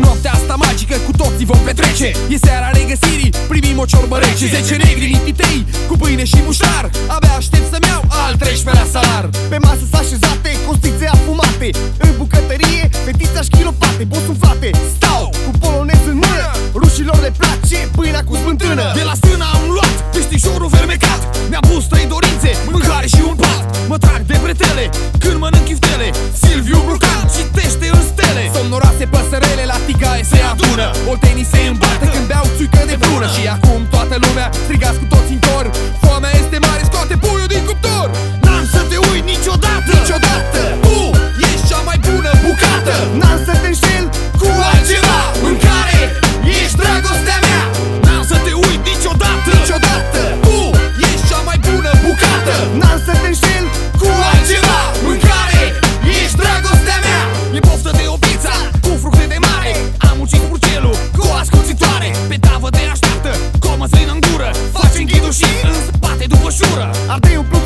Noaptea asta magică cu toții vom petrece. E seara regăsirii, primim o ciorbă rece. Zece negri lititei, cu pâine și muștar. Abia aștept să-mi iau al 13-lea salar. Pe masă s-așezate, costițe afumate În bucătărie, fetița-și șchilopate. Bosul Mi-a pus trei dorințe, mâncare și un pat. Mă trag de bretele, când mănânc chiftele. Silviu Brucan citește în stele. Somnoroase păsărele la tigaie se adună. Oltenii se îmbată când beau țuică de prună Și acum toată lumea strigați cu toți în cor. Foamea este mare, scoate puiul din cuptor Abri o plano